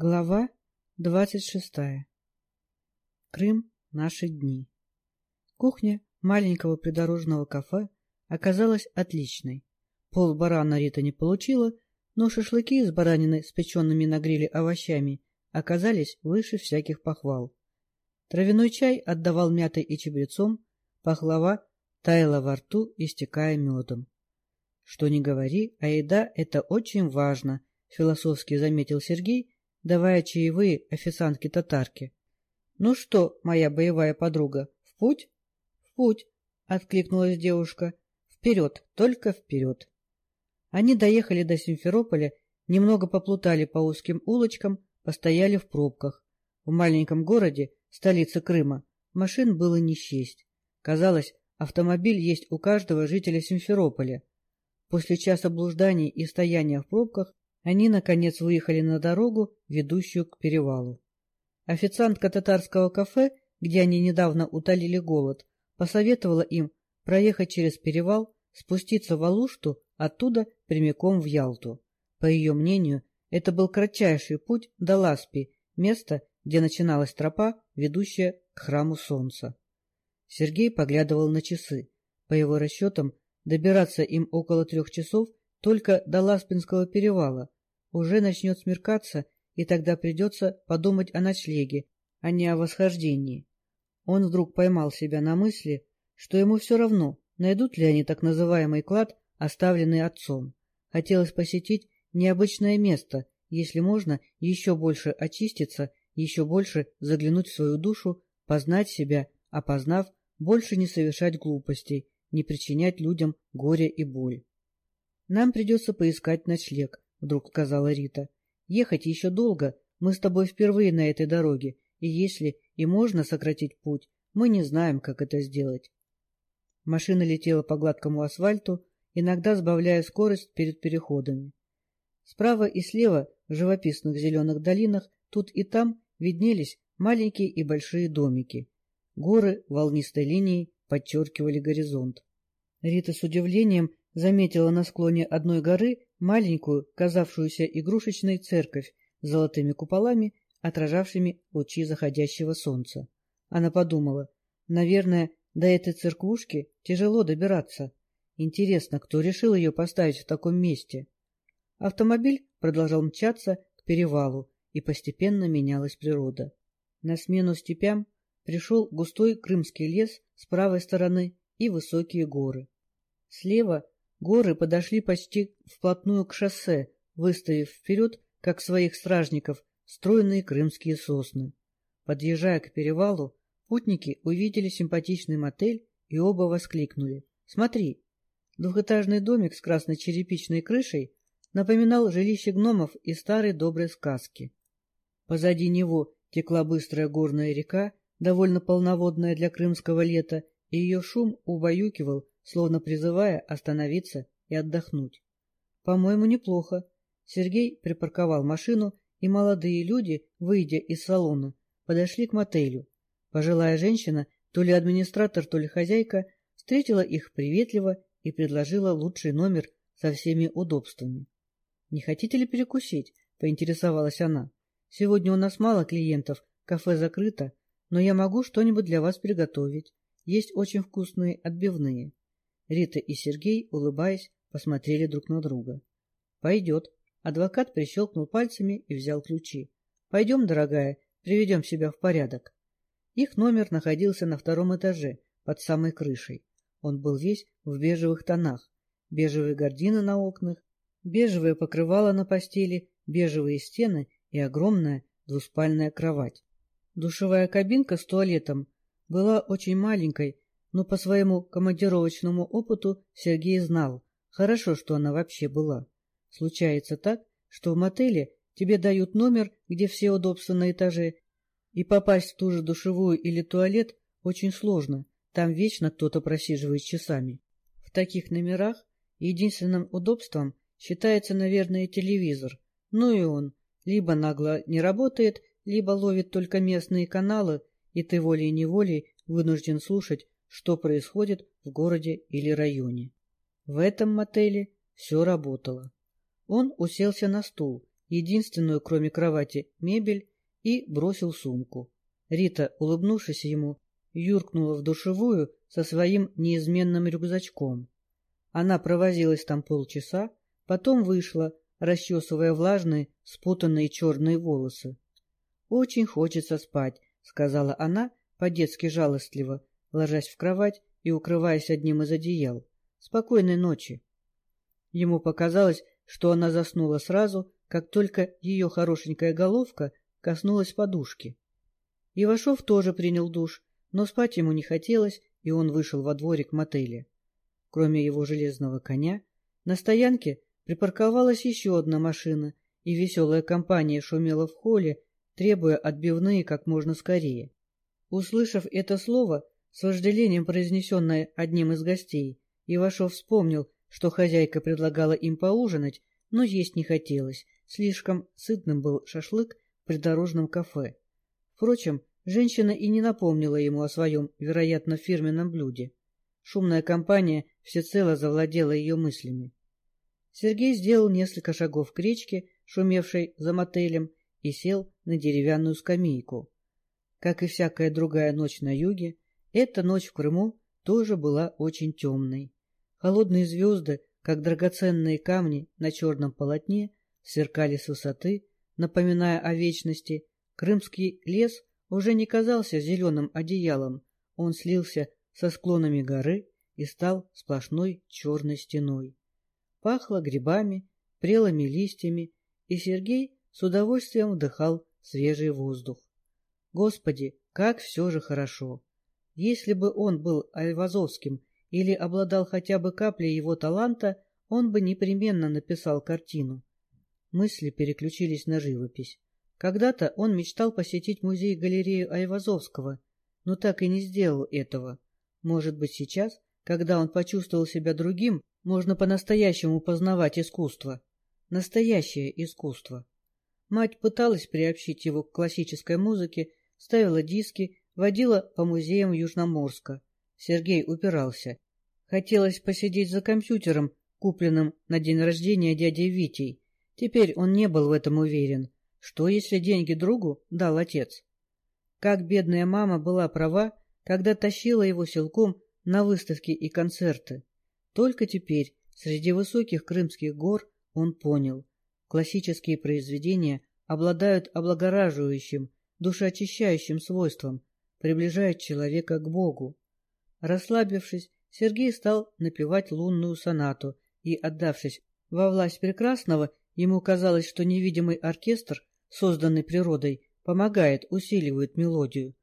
Глава двадцать шестая. Крым. Наши дни. Кухня маленького придорожного кафе оказалась отличной. Пол барана Рита не получила, но шашлыки из баранины с печенными на гриле овощами оказались выше всяких похвал. Травяной чай отдавал мятой и чабрецом, пахлава таяла во рту, истекая медом. Что ни говори, а еда — это очень важно, философски заметил Сергей, давая чаевые официантке-татарке. — Ну что, моя боевая подруга, в путь? — В путь, — откликнулась девушка. — Вперед, только вперед. Они доехали до Симферополя, немного поплутали по узким улочкам, постояли в пробках. В маленьком городе, столице Крыма, машин было не счесть. Казалось, автомобиль есть у каждого жителя Симферополя. После часа блужданий и стояния в пробках они, наконец, выехали на дорогу, ведущую к перевалу. Официантка татарского кафе, где они недавно утолили голод, посоветовала им проехать через перевал, спуститься в Алушту, оттуда прямиком в Ялту. По ее мнению, это был кратчайший путь до Ласпи, места, где начиналась тропа, ведущая к храму солнца. Сергей поглядывал на часы. По его расчетам, добираться им около трех часов только до Ласпинского перевала, уже начнет смеркаться, и тогда придется подумать о ночлеге, а не о восхождении. Он вдруг поймал себя на мысли, что ему все равно, найдут ли они так называемый клад, оставленный отцом. Хотелось посетить необычное место, если можно еще больше очиститься, еще больше заглянуть в свою душу, познать себя, опознав, больше не совершать глупостей, не причинять людям горе и боль. Нам придется поискать ночлег, — вдруг сказала Рита. — Ехать еще долго, мы с тобой впервые на этой дороге, и если и можно сократить путь, мы не знаем, как это сделать. Машина летела по гладкому асфальту, иногда сбавляя скорость перед переходами. Справа и слева, в живописных зеленых долинах, тут и там виднелись маленькие и большие домики. Горы волнистой линией подчеркивали горизонт. Рита с удивлением заметила на склоне одной горы маленькую, казавшуюся игрушечной церковь с золотыми куполами, отражавшими лучи заходящего солнца. Она подумала, наверное, до этой церквушки тяжело добираться. Интересно, кто решил ее поставить в таком месте? Автомобиль продолжал мчаться к перевалу, и постепенно менялась природа. На смену степям пришел густой крымский лес с правой стороны и высокие горы. Слева Горы подошли почти вплотную к шоссе, выставив вперед, как своих стражников, стройные крымские сосны. Подъезжая к перевалу, путники увидели симпатичный мотель и оба воскликнули. «Смотри!» Двухэтажный домик с красной черепичной крышей напоминал жилище гномов из старой доброй сказки. Позади него текла быстрая горная река, довольно полноводная для крымского лета, и ее шум убаюкивал словно призывая остановиться и отдохнуть. По-моему, неплохо. Сергей припарковал машину, и молодые люди, выйдя из салона, подошли к мотелю. Пожилая женщина, то ли администратор, то ли хозяйка, встретила их приветливо и предложила лучший номер со всеми удобствами. — Не хотите ли перекусить? — поинтересовалась она. — Сегодня у нас мало клиентов, кафе закрыто, но я могу что-нибудь для вас приготовить. Есть очень вкусные отбивные. Рита и Сергей, улыбаясь, посмотрели друг на друга. — Пойдет. Адвокат прищелкнул пальцами и взял ключи. — Пойдем, дорогая, приведем себя в порядок. Их номер находился на втором этаже, под самой крышей. Он был весь в бежевых тонах. Бежевые гардины на окнах, бежевое покрывало на постели, бежевые стены и огромная двуспальная кровать. Душевая кабинка с туалетом была очень маленькой но по своему командировочному опыту Сергей знал, хорошо, что она вообще была. Случается так, что в мотеле тебе дают номер, где все удобства на этаже, и попасть в ту же душевую или туалет очень сложно, там вечно кто-то просиживает часами. В таких номерах единственным удобством считается, наверное, телевизор, ну и он либо нагло не работает, либо ловит только местные каналы, и ты волей-неволей вынужден слушать что происходит в городе или районе. В этом мотеле все работало. Он уселся на стул единственную, кроме кровати, мебель и бросил сумку. Рита, улыбнувшись ему, юркнула в душевую со своим неизменным рюкзачком. Она провозилась там полчаса, потом вышла, расчесывая влажные, спутанные черные волосы. — Очень хочется спать, — сказала она, по-детски жалостливо, ложась в кровать и укрываясь одним из одеял. — Спокойной ночи. Ему показалось, что она заснула сразу, как только ее хорошенькая головка коснулась подушки. Ивашов тоже принял душ, но спать ему не хотелось, и он вышел во дворик мотеля. Кроме его железного коня, на стоянке припарковалась еще одна машина, и веселая компания шумела в холле, требуя отбивные как можно скорее. Услышав это слово, с вожделением произнесенное одним из гостей, Ивашов вспомнил, что хозяйка предлагала им поужинать, но есть не хотелось, слишком сытным был шашлык в придорожном кафе. Впрочем, женщина и не напомнила ему о своем, вероятно, фирменном блюде. Шумная компания всецело завладела ее мыслями. Сергей сделал несколько шагов к речке, шумевшей за мотелем, и сел на деревянную скамейку. Как и всякая другая ночь на юге, эта ночь в Крыму тоже была очень темной. Холодные звезды, как драгоценные камни на черном полотне, сверкали с высоты, напоминая о вечности. Крымский лес уже не казался зеленым одеялом, он слился со склонами горы и стал сплошной черной стеной. Пахло грибами, прелыми листьями, и Сергей с удовольствием вдыхал свежий воздух. Господи, как все же хорошо! Если бы он был Айвазовским или обладал хотя бы каплей его таланта, он бы непременно написал картину. Мысли переключились на живопись. Когда-то он мечтал посетить музей-галерею Айвазовского, но так и не сделал этого. Может быть, сейчас, когда он почувствовал себя другим, можно по-настоящему познавать искусство. Настоящее искусство. Мать пыталась приобщить его к классической музыке, ставила диски, водила по музеям Южноморска. Сергей упирался. Хотелось посидеть за компьютером, купленным на день рождения дядей Витей. Теперь он не был в этом уверен. Что, если деньги другу дал отец? Как бедная мама была права, когда тащила его силком на выставки и концерты. Только теперь, среди высоких крымских гор, он понял. Классические произведения обладают облагораживающим, душеочищающим свойством, приближают человека к Богу. Расслабившись, Сергей стал напевать лунную сонату, и, отдавшись во власть прекрасного, ему казалось, что невидимый оркестр, созданный природой, помогает, усиливает мелодию.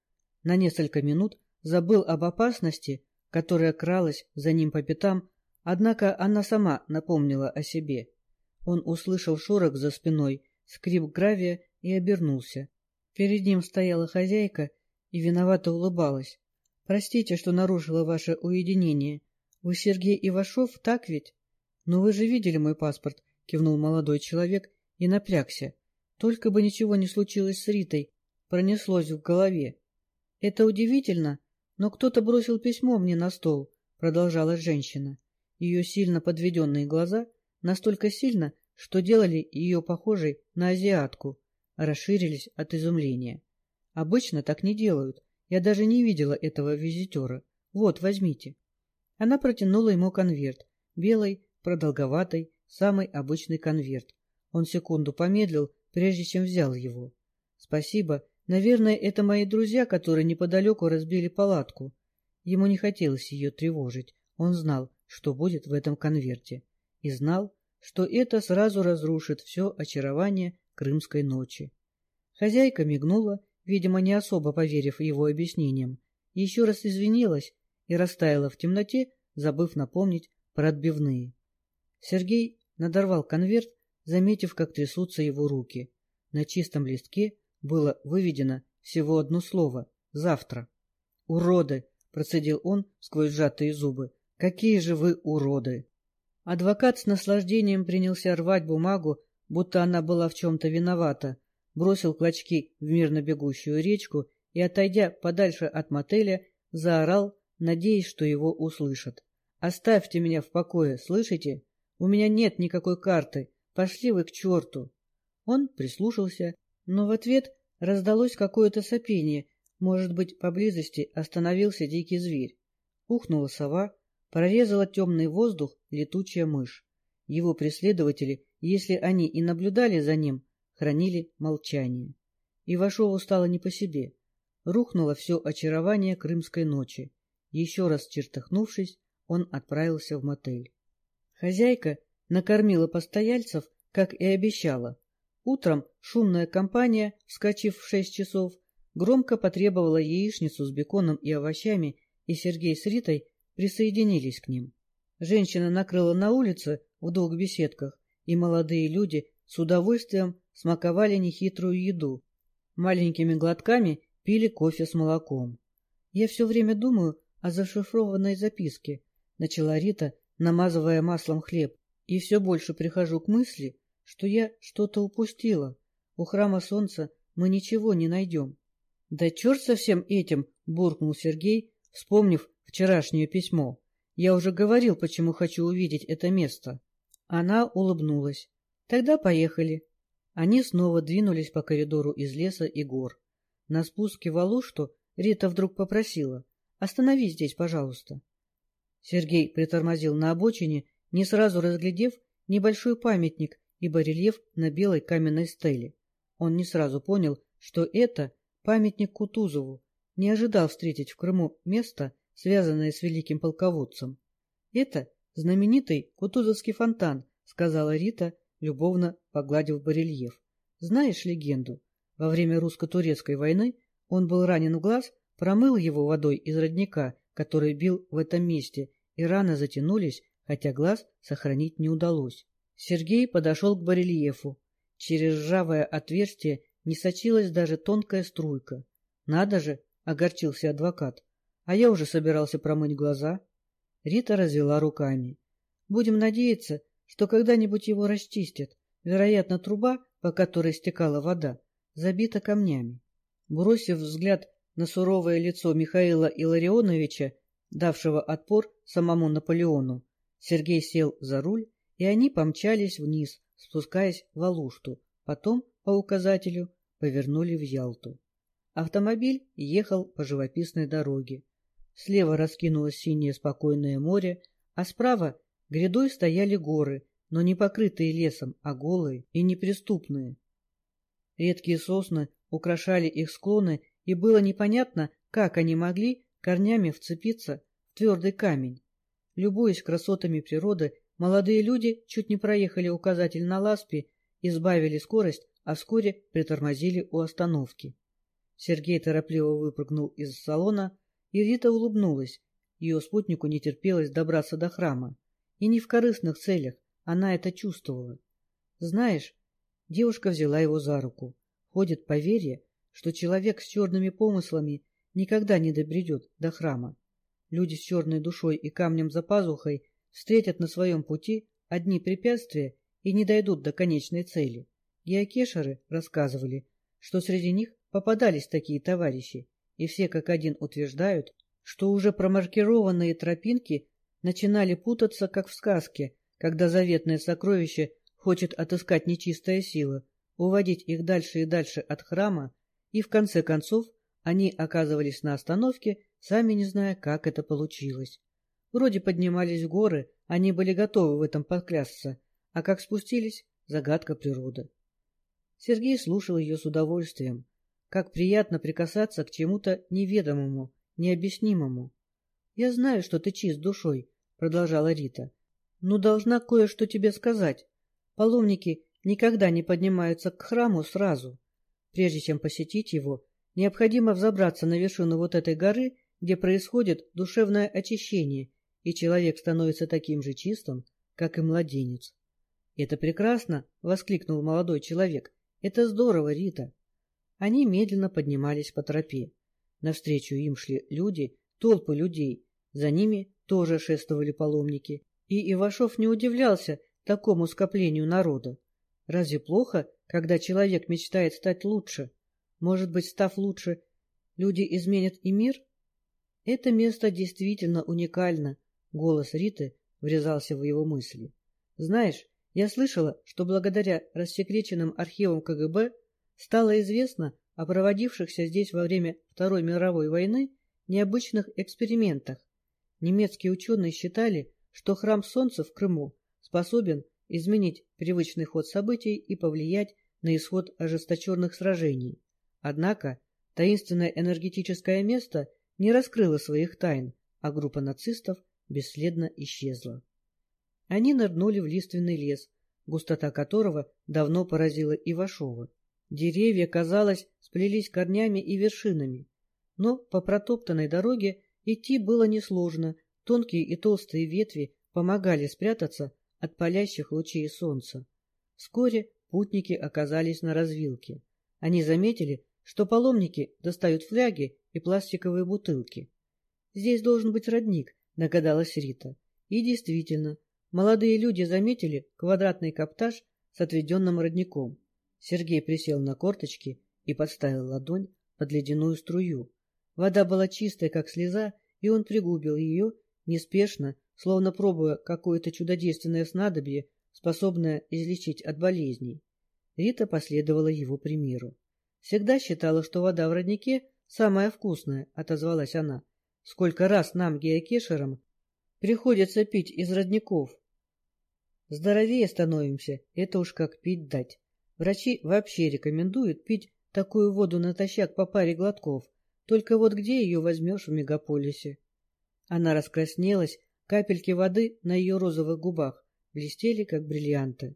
На несколько минут забыл об опасности, которая кралась за ним по пятам, однако она сама напомнила о себе. Он услышал шорох за спиной, скрип гравия и обернулся. Перед ним стояла хозяйка и виновато улыбалась. — Простите, что нарушила ваше уединение. Вы Сергей Ивашов, так ведь? — Ну вы же видели мой паспорт, — кивнул молодой человек и напрягся. Только бы ничего не случилось с Ритой, пронеслось в голове. — Это удивительно, но кто-то бросил письмо мне на стол, — продолжала женщина. Ее сильно подведенные глаза, настолько сильно, что делали ее похожей на азиатку, расширились от изумления. Обычно так не делают, я даже не видела этого визитера. Вот, возьмите. Она протянула ему конверт. Белый, продолговатый, самый обычный конверт. Он секунду помедлил, прежде чем взял его. Спасибо. Наверное, это мои друзья, которые неподалеку разбили палатку. Ему не хотелось ее тревожить. Он знал, что будет в этом конверте. И знал, что это сразу разрушит все очарование крымской ночи. Хозяйка мигнула видимо, не особо поверив его объяснениям, еще раз извинилась и растаяла в темноте, забыв напомнить про отбивные. Сергей надорвал конверт, заметив, как трясутся его руки. На чистом листке было выведено всего одно слово — «завтра». «Уроды!» — процедил он сквозь сжатые зубы. «Какие же вы уроды!» Адвокат с наслаждением принялся рвать бумагу, будто она была в чем-то виновата, бросил клочки в мирно бегущую речку и, отойдя подальше от мотеля, заорал, надеясь, что его услышат. «Оставьте меня в покое, слышите? У меня нет никакой карты. Пошли вы к черту!» Он прислушался, но в ответ раздалось какое-то сопение. Может быть, поблизости остановился дикий зверь. Ухнула сова, прорезала темный воздух летучая мышь. Его преследователи, если они и наблюдали за ним, хранили молчание. Ивашову стало не по себе. Рухнуло все очарование крымской ночи. Еще раз чертыхнувшись, он отправился в мотель. Хозяйка накормила постояльцев, как и обещала. Утром шумная компания, вскочив в шесть часов, громко потребовала яичницу с беконом и овощами, и Сергей с Ритой присоединились к ним. Женщина накрыла на улице в двух беседках, и молодые люди с удовольствием смаковали нехитрую еду. Маленькими глотками пили кофе с молоком. Я все время думаю о зашифрованной записке, начала Рита, намазывая маслом хлеб, и все больше прихожу к мысли, что я что-то упустила. У храма солнца мы ничего не найдем. — Да черт со всем этим! — буркнул Сергей, вспомнив вчерашнее письмо. — Я уже говорил, почему хочу увидеть это место. Она улыбнулась. — Тогда поехали. Они снова двинулись по коридору из леса и гор. На спуске в Алушту Рита вдруг попросила. — Остановись здесь, пожалуйста. Сергей притормозил на обочине, не сразу разглядев небольшой памятник и барельеф на белой каменной стеле. Он не сразу понял, что это памятник Кутузову, не ожидал встретить в Крыму место, связанное с великим полководцем. — Это знаменитый Кутузовский фонтан, — сказала Рита, любовно погладив барельеф. — Знаешь легенду? Во время русско-турецкой войны он был ранен в глаз, промыл его водой из родника, который бил в этом месте, и раны затянулись, хотя глаз сохранить не удалось. Сергей подошел к барельефу. Через ржавое отверстие не сочилась даже тонкая струйка. Надо же, огорчился адвокат. А я уже собирался промыть глаза. Рита развела руками. Будем надеяться, что когда-нибудь его расчистят. Вероятно, труба, по которой стекала вода, забита камнями. Бросив взгляд на суровое лицо Михаила Илларионовича, давшего отпор самому Наполеону, Сергей сел за руль, и они помчались вниз, спускаясь в Алушту, потом, по указателю, повернули в Ялту. Автомобиль ехал по живописной дороге. Слева раскинулось синее спокойное море, а справа грядой стояли горы, но не покрытые лесом, а голые и неприступные. Редкие сосны украшали их склоны, и было непонятно, как они могли корнями вцепиться в твердый камень. Любуясь красотами природы, молодые люди чуть не проехали указатель на ласпе, избавили скорость, а вскоре притормозили у остановки. Сергей торопливо выпрыгнул из салона, и Рита улыбнулась. Ее спутнику не терпелось добраться до храма. И не в корыстных целях, она это чувствовала. Знаешь, девушка взяла его за руку. Ходит поверье, что человек с черными помыслами никогда не добредет до храма. Люди с черной душой и камнем за пазухой встретят на своем пути одни препятствия и не дойдут до конечной цели. Геокешеры рассказывали, что среди них попадались такие товарищи, и все как один утверждают, что уже промаркированные тропинки начинали путаться, как в сказке, когда заветное сокровище хочет отыскать нечистая сила, уводить их дальше и дальше от храма, и в конце концов они оказывались на остановке, сами не зная, как это получилось. Вроде поднимались в горы, они были готовы в этом поклясться, а как спустились — загадка природы. Сергей слушал ее с удовольствием. Как приятно прикасаться к чему-то неведомому, необъяснимому. — Я знаю, что ты чист душой, — продолжала Рита. — Но должна кое-что тебе сказать. Паломники никогда не поднимаются к храму сразу. Прежде чем посетить его, необходимо взобраться на вершину вот этой горы, где происходит душевное очищение, и человек становится таким же чистым, как и младенец. — Это прекрасно! — воскликнул молодой человек. — Это здорово, Рита! Они медленно поднимались по тропе. Навстречу им шли люди, толпы людей. За ними тоже шествовали паломники. И Ивашов не удивлялся такому скоплению народа. Разве плохо, когда человек мечтает стать лучше? Может быть, став лучше, люди изменят и мир? Это место действительно уникально. Голос Риты врезался в его мысли. Знаешь, Я слышала, что благодаря рассекреченным архивам КГБ стало известно о проводившихся здесь во время Второй мировой войны необычных экспериментах. Немецкие ученые считали, что храм Солнца в Крыму способен изменить привычный ход событий и повлиять на исход ожесточенных сражений. Однако таинственное энергетическое место не раскрыло своих тайн, а группа нацистов бесследно исчезла. Они нырнули в лиственный лес, густота которого давно поразила Ивашова. Деревья, казалось, сплелись корнями и вершинами. Но по протоптанной дороге идти было несложно, тонкие и толстые ветви помогали спрятаться от палящих лучей солнца. Вскоре путники оказались на развилке. Они заметили, что паломники достают фляги и пластиковые бутылки. «Здесь должен быть родник», — догадалась Рита. И действительно, молодые люди заметили квадратный каптаж с отведенным родником. Сергей присел на корточки и подставил ладонь под ледяную струю. Вода была чистая, как слеза, и он пригубил ее, неспешно, словно пробуя какое-то чудодейственное снадобье, способное излечить от болезней. Рита последовала его примеру. Всегда считала, что вода в роднике самая вкусная, — отозвалась она. Сколько раз нам, геокешерам, приходится пить из родников. Здоровее становимся, это уж как пить дать. Врачи вообще рекомендуют пить такую воду натощак по паре глотков, только вот где ее возьмешь в мегаполисе? Она раскраснелась, капельки воды на ее розовых губах блестели, как бриллианты.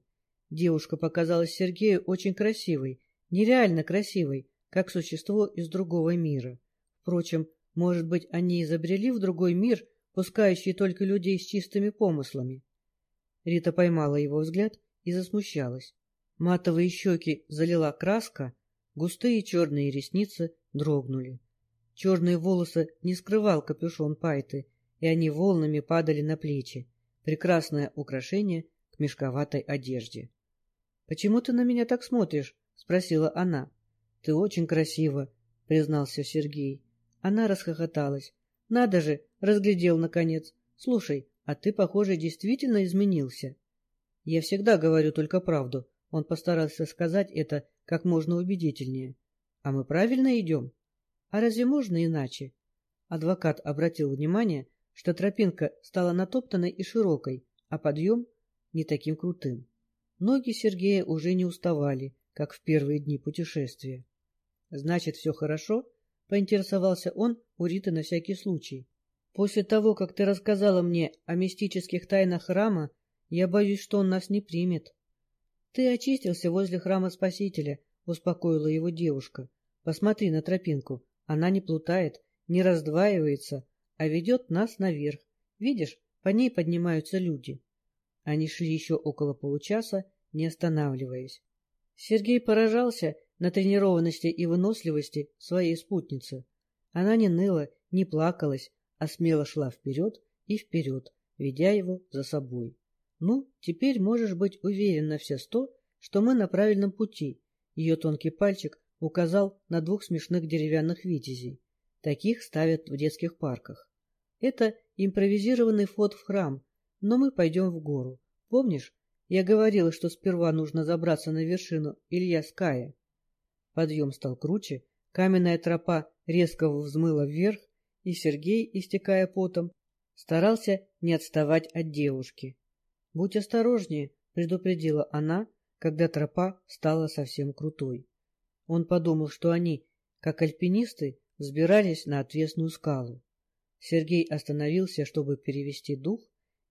Девушка показалась Сергею очень красивой, нереально красивой, как существо из другого мира. Впрочем, может быть, они изобрели в другой мир, пускающий только людей с чистыми помыслами. Рита поймала его взгляд и засмущалась. Матовые щеки залила краска, густые черные ресницы дрогнули. Черные волосы не скрывал капюшон пайты, и они волнами падали на плечи. Прекрасное украшение к мешковатой одежде. — Почему ты на меня так смотришь? — спросила она. — Ты очень красива, — признался Сергей. Она расхохоталась. — Надо же, разглядел наконец. Слушай, а ты, похоже, действительно изменился. — Я всегда говорю только правду. Он постарался сказать это как можно убедительнее. — А мы правильно идем? — а разве можно иначе? Адвокат обратил внимание, что тропинка стала натоптанной и широкой, а подъем не таким крутым. Ноги Сергея уже не уставали, как в первые дни путешествия. — Значит, все хорошо? — поинтересовался он у Риты на всякий случай. — После того, как ты рассказала мне о мистических тайнах храма, я боюсь, что он нас не примет. — Ты очистился возле храма Спасителя, — успокоила его девушка. — Посмотри на тропинку. Она не плутает, не раздваивается, а ведет нас наверх. Видишь, по ней поднимаются люди. Они шли еще около получаса, не останавливаясь. Сергей поражался на тренированности и выносливости своей спутницы. Она не ныла, не плакалась, а смело шла вперед и вперед, ведя его за собой. «Ну, теперь можешь быть уверен на все сто, что мы на правильном пути». Ее тонкий пальчик указал на двух смешных деревянных витязей. Таких ставят в детских парках. Это импровизированный вход в храм, но мы пойдем в гору. Помнишь, я говорила, что сперва нужно забраться на вершину Илья Ская? Подъем стал круче, каменная тропа резко взмыла вверх, и Сергей, истекая потом, старался не отставать от девушки. — Будь осторожнее, — предупредила она, когда тропа стала совсем крутой. Он подумал, что они, как альпинисты, взбирались на отвесную скалу. Сергей остановился, чтобы перевести дух,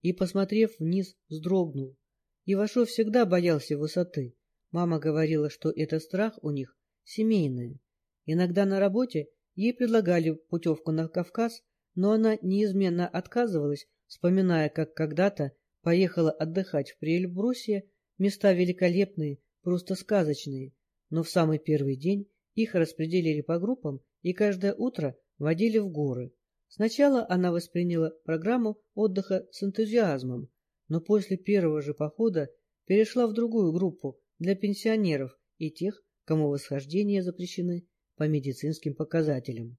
и, посмотрев вниз, вздрогнул. Ивашов всегда боялся высоты. Мама говорила, что это страх у них семейный. Иногда на работе ей предлагали путевку на Кавказ, но она неизменно отказывалась, вспоминая, как когда-то поехала отдыхать в Приэльбрусе, места великолепные, просто сказочные, но в самый первый день их распределили по группам и каждое утро водили в горы. Сначала она восприняла программу отдыха с энтузиазмом, но после первого же похода перешла в другую группу для пенсионеров и тех, кому восхождения запрещены по медицинским показателям.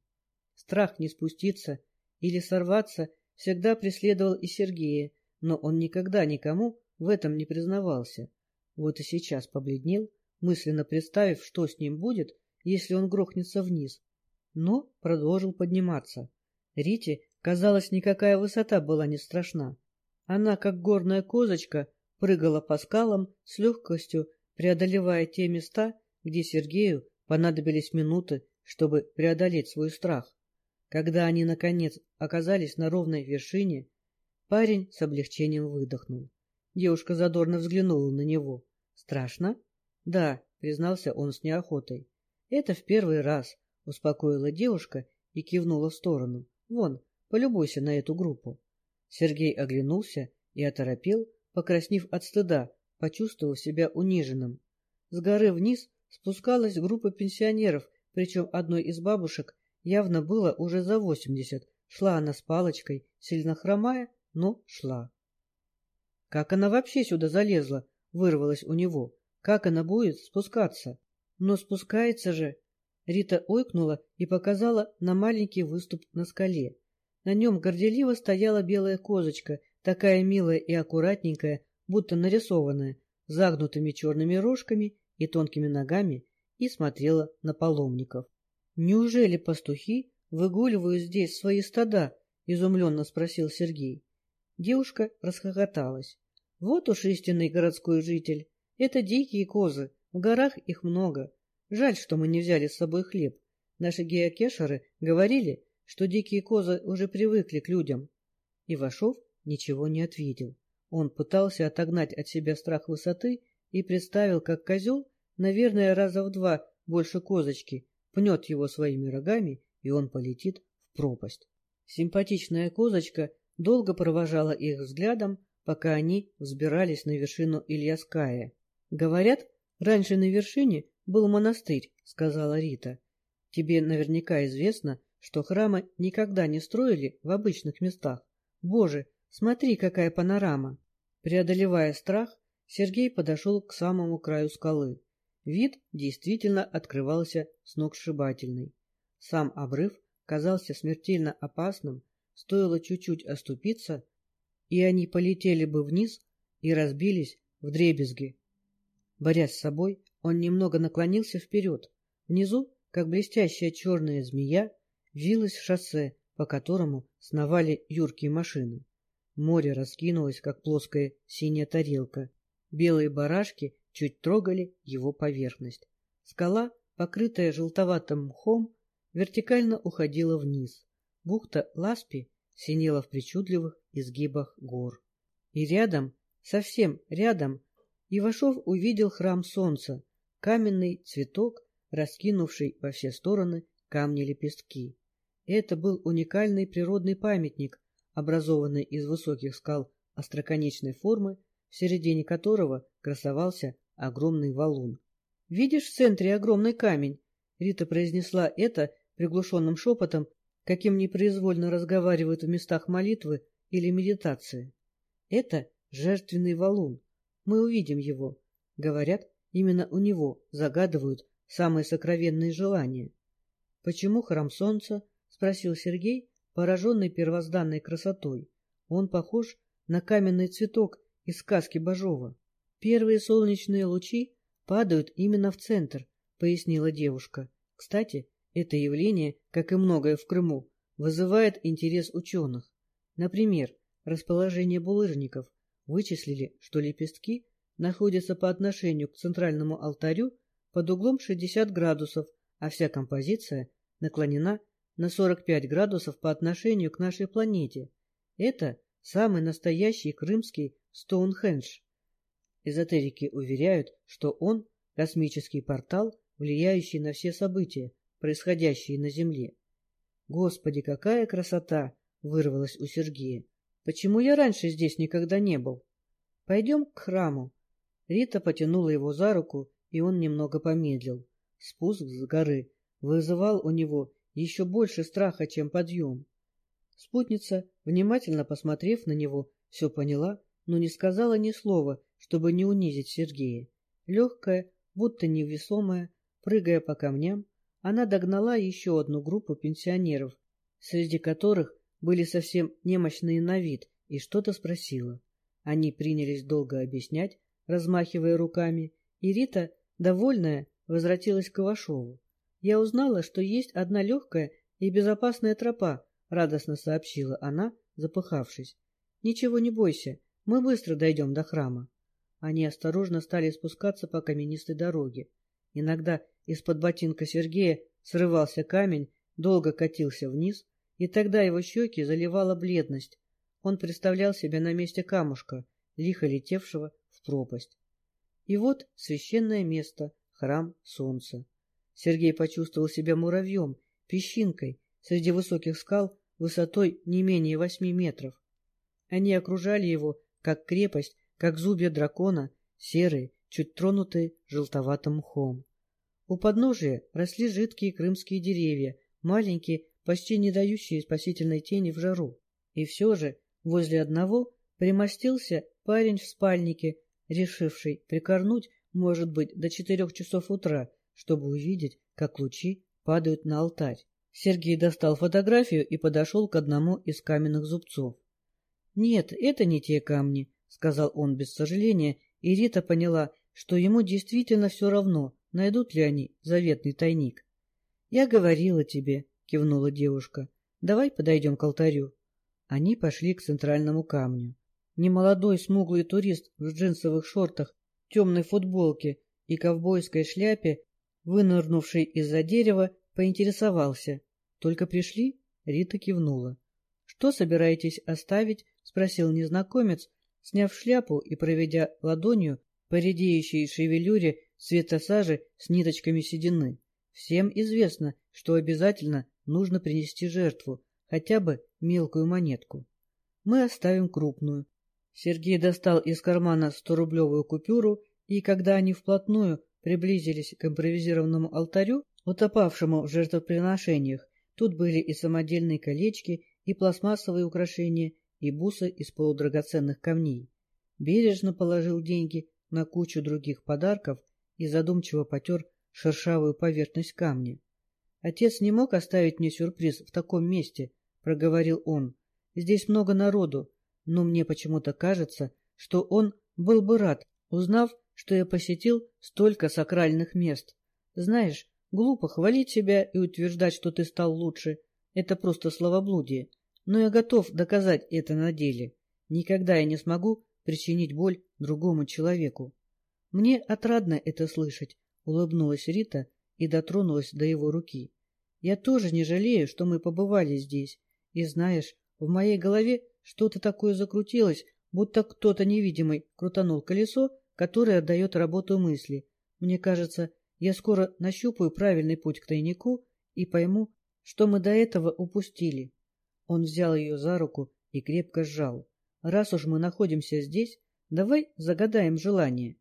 Страх не спуститься или сорваться всегда преследовал и Сергея, но он никогда никому в этом не признавался. Вот и сейчас побледнел, мысленно представив, что с ним будет, если он грохнется вниз. Но продолжил подниматься. Рите, казалось, никакая высота была не страшна. Она, как горная козочка, прыгала по скалам с легкостью, преодолевая те места, где Сергею понадобились минуты, чтобы преодолеть свой страх. Когда они, наконец, оказались на ровной вершине, парень с облегчением выдохнул. Девушка задорно взглянула на него. «Страшно?» «Да», — признался он с неохотой. «Это в первый раз», — успокоила девушка и кивнула в сторону. «Вон, полюбуйся на эту группу». Сергей оглянулся и оторопел, покраснев от стыда, почувствовав себя униженным. С горы вниз спускалась группа пенсионеров, причем одной из бабушек явно было уже за восемьдесят. Шла она с палочкой, сильно хромая, но шла. Как она вообще сюда залезла, вырвалась у него. Как она будет спускаться? Но спускается же. Рита ойкнула и показала на маленький выступ на скале. На нем горделиво стояла белая козочка, такая милая и аккуратненькая, будто нарисованная, загнутыми черными рожками и тонкими ногами, и смотрела на паломников. «Неужели пастухи выгуливают здесь свои стада?» — изумленно спросил Сергей. Девушка расхохоталась. «Вот уж истинный городской житель. Это дикие козы, в горах их много. Жаль, что мы не взяли с собой хлеб. Наши геокешеры говорили, что дикие козы уже привыкли к людям». Ивашов ничего не ответил. Он пытался отогнать от себя страх высоты и представил, как козел, наверное, раза в два больше козочки, пнет его своими рогами, и он полетит в пропасть. Симпатичная козочка долго провожала их взглядом, пока они взбирались на вершину Ильяская. — Говорят, раньше на вершине был монастырь, — сказала Рита. — Тебе наверняка известно, что храмы никогда не строили в обычных местах. Боже, смотри, какая панорама! Преодолевая страх, Сергей подошел к самому краю скалы. Вид действительно открывался сногсшибательный. Сам обрыв казался смертельно опасным, стоило чуть-чуть оступиться, и они полетели бы вниз и разбились в дребезги. Борясь с собой, он немного наклонился вперед. Внизу, как блестящая черная змея, вилось шоссе, по которому сновали юркие машины. Море раскинулось, как плоская синяя тарелка. Белые барашки чуть трогали его поверхность. Скала, покрытая желтоватым мхом, вертикально уходила вниз. Бухта Ласпи синела в причудливых изгибах гор. И рядом, совсем рядом, Ивашов увидел храм солнца, каменный цветок, раскинувший во все стороны камни-лепестки. Это был уникальный природный памятник, образованный из высоких скал остроконечной формы в середине которого красовался огромный валун. «Видишь в центре огромный камень?» Рита произнесла это приглушенным шепотом, каким непроизвольно разговаривают в местах молитвы или медитации. «Это жертвенный валун. Мы увидим его. Говорят, именно у него загадывают самые сокровенные желания». «Почему храм солнца?» — спросил Сергей, пораженный первозданной красотой. Он похож на каменный цветок из сказки Бажова. Первые солнечные лучи падают именно в центр, пояснила девушка. Кстати, это явление, как и многое в Крыму, вызывает интерес ученых. Например, расположение булыжников вычислили, что лепестки находятся по отношению к центральному алтарю под углом 60 градусов, а вся композиция наклонена на 45 градусов по отношению к нашей планете. Это самый настоящий крымский Стоунхендж. Эзотерики уверяют, что он – космический портал, влияющий на все события, происходящие на Земле. «Господи, какая красота!» – вырвалась у Сергея. «Почему я раньше здесь никогда не был?» «Пойдем к храму». Рита потянула его за руку, и он немного помедлил. Спуск с горы вызывал у него еще больше страха, чем подъем. Спутница, внимательно посмотрев на него, все поняла но не сказала ни слова, чтобы не унизить Сергея. Легкая, будто невесомая, прыгая по камням, она догнала еще одну группу пенсионеров, среди которых были совсем немощные на вид, и что-то спросила. Они принялись долго объяснять, размахивая руками, и Рита, довольная, возвратилась к Ивашову. Я узнала, что есть одна легкая и безопасная тропа, — радостно сообщила она, запыхавшись. — Ничего не бойся, мы быстро дойдем до храма. Они осторожно стали спускаться по каменистой дороге. Иногда из-под ботинка Сергея срывался камень, долго катился вниз, и тогда его щеки заливала бледность. Он представлял себя на месте камушка, лихо летевшего в пропасть. И вот священное место, храм солнца. Сергей почувствовал себя муравьем, песчинкой, среди высоких скал высотой не менее восьми метров. Они окружали его, как крепость, как зубья дракона, серые, чуть тронутые желтоватым мхом. У подножия росли жидкие крымские деревья, маленькие, почти не дающие спасительной тени в жару. И все же возле одного примостился парень в спальнике, решивший прикорнуть, может быть, до четырех часов утра, чтобы увидеть, как лучи падают на алтарь. Сергей достал фотографию и подошел к одному из каменных зубцов. — Нет, это не те камни, — сказал он без сожаления, и Рита поняла, что ему действительно все равно, найдут ли они заветный тайник. — Я говорила тебе, — кивнула девушка, — давай подойдем к алтарю. Они пошли к центральному камню. Немолодой смуглый турист в джинсовых шортах, темной футболке и ковбойской шляпе, вынырнувший из-за дерева, поинтересовался. «Только пришли?» — Рита кивнула. «Что собираетесь оставить?» — спросил незнакомец, сняв шляпу и проведя ладонью по редеющей шевелюре цвета сажи с ниточками седины. Всем известно, что обязательно нужно принести жертву, хотя бы мелкую монетку. Мы оставим крупную. Сергей достал из кармана сторублевую купюру, и когда они вплотную приблизились к импровизированному алтарю, утопавшему в жертвоприношениях, тут были и самодельные колечки, и пластмассовые украшения, и бусы из полудрагоценных камней. Бережно положил деньги на кучу других подарков и задумчиво потер шершавую поверхность камня. Отец не мог оставить мне сюрприз в таком месте, — проговорил он. — Здесь много народу, но мне почему-то кажется, что он был бы рад, узнав, что я посетил столько сакральных мест. Знаешь, глупо хвалить себя и утверждать, что ты стал лучше. Это просто словоблудие. Но я готов доказать это на деле. Никогда я не смогу причинить боль другому человеку. Мне отрадно это слышать, — улыбнулась Рита и дотронулась до его руки. Я тоже не жалею, что мы побывали здесь. И знаешь, в моей голове что-то такое закрутилось, будто кто-то невидимый крутанул колесо, которое отдает работу мысли. Мне кажется, я скоро нащупаю правильный путь к тайнику и пойму, что мы до этого упустили. Он взял ее за руку и крепко сжал. Раз уж мы находимся здесь, давай загадаем желание.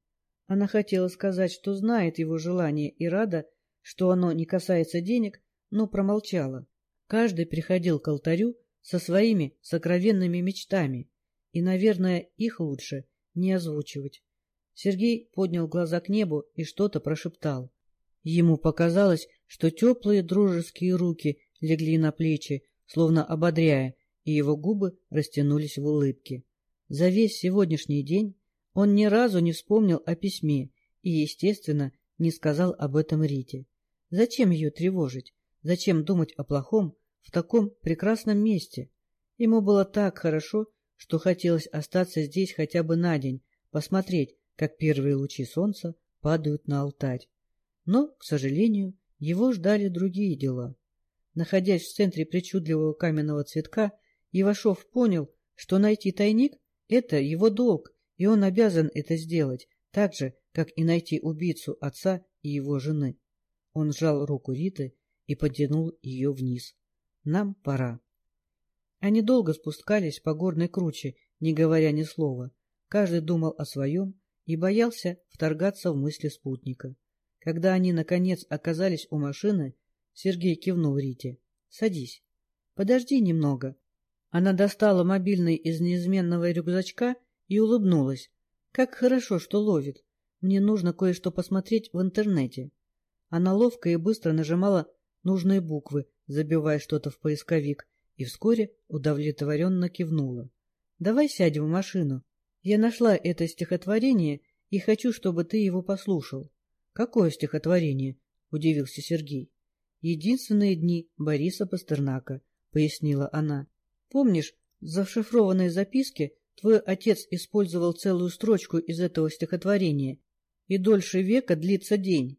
Она хотела сказать, что знает его желание и рада, что оно не касается денег, но промолчала. Каждый приходил к алтарю со своими сокровенными мечтами, и, наверное, их лучше не озвучивать. Сергей поднял глаза к небу и что-то прошептал. Ему показалось, что теплые дружеские руки легли на плечи, словно ободряя, и его губы растянулись в улыбке. За весь сегодняшний день он ни разу не вспомнил о письме и, естественно, не сказал об этом Рите. Зачем ее тревожить? Зачем думать о плохом в таком прекрасном месте? Ему было так хорошо, что хотелось остаться здесь хотя бы на день, посмотреть, как первые лучи солнца падают на алтарь. Но, к сожалению, его ждали другие дела. Находясь в центре причудливого каменного цветка, Ивашов понял, что найти тайник — это его долг, и он обязан это сделать, так же, как и найти убийцу отца и его жены. Он сжал руку Риты и подтянул ее вниз. Нам пора. Они долго спускались по горной круче, не говоря ни слова. Каждый думал о своем и боялся вторгаться в мысли спутника. Когда они, наконец, оказались у машины, Сергей кивнул Рите. — Садись. — Подожди немного. Она достала мобильный из неизменного рюкзачка и улыбнулась. — Как хорошо, что ловит. Мне нужно кое-что посмотреть в интернете. Она ловко и быстро нажимала нужные буквы, забивая что-то в поисковик, и вскоре удовлетворенно кивнула. — Давай сядем в машину. Я нашла это стихотворение и хочу, чтобы ты его послушал. — Какое стихотворение? — удивился Сергей. — Единственные дни Бориса Пастернака, — пояснила она. — Помнишь, в зашифрованной записке твой отец использовал целую строчку из этого стихотворения «И дольше века длится день».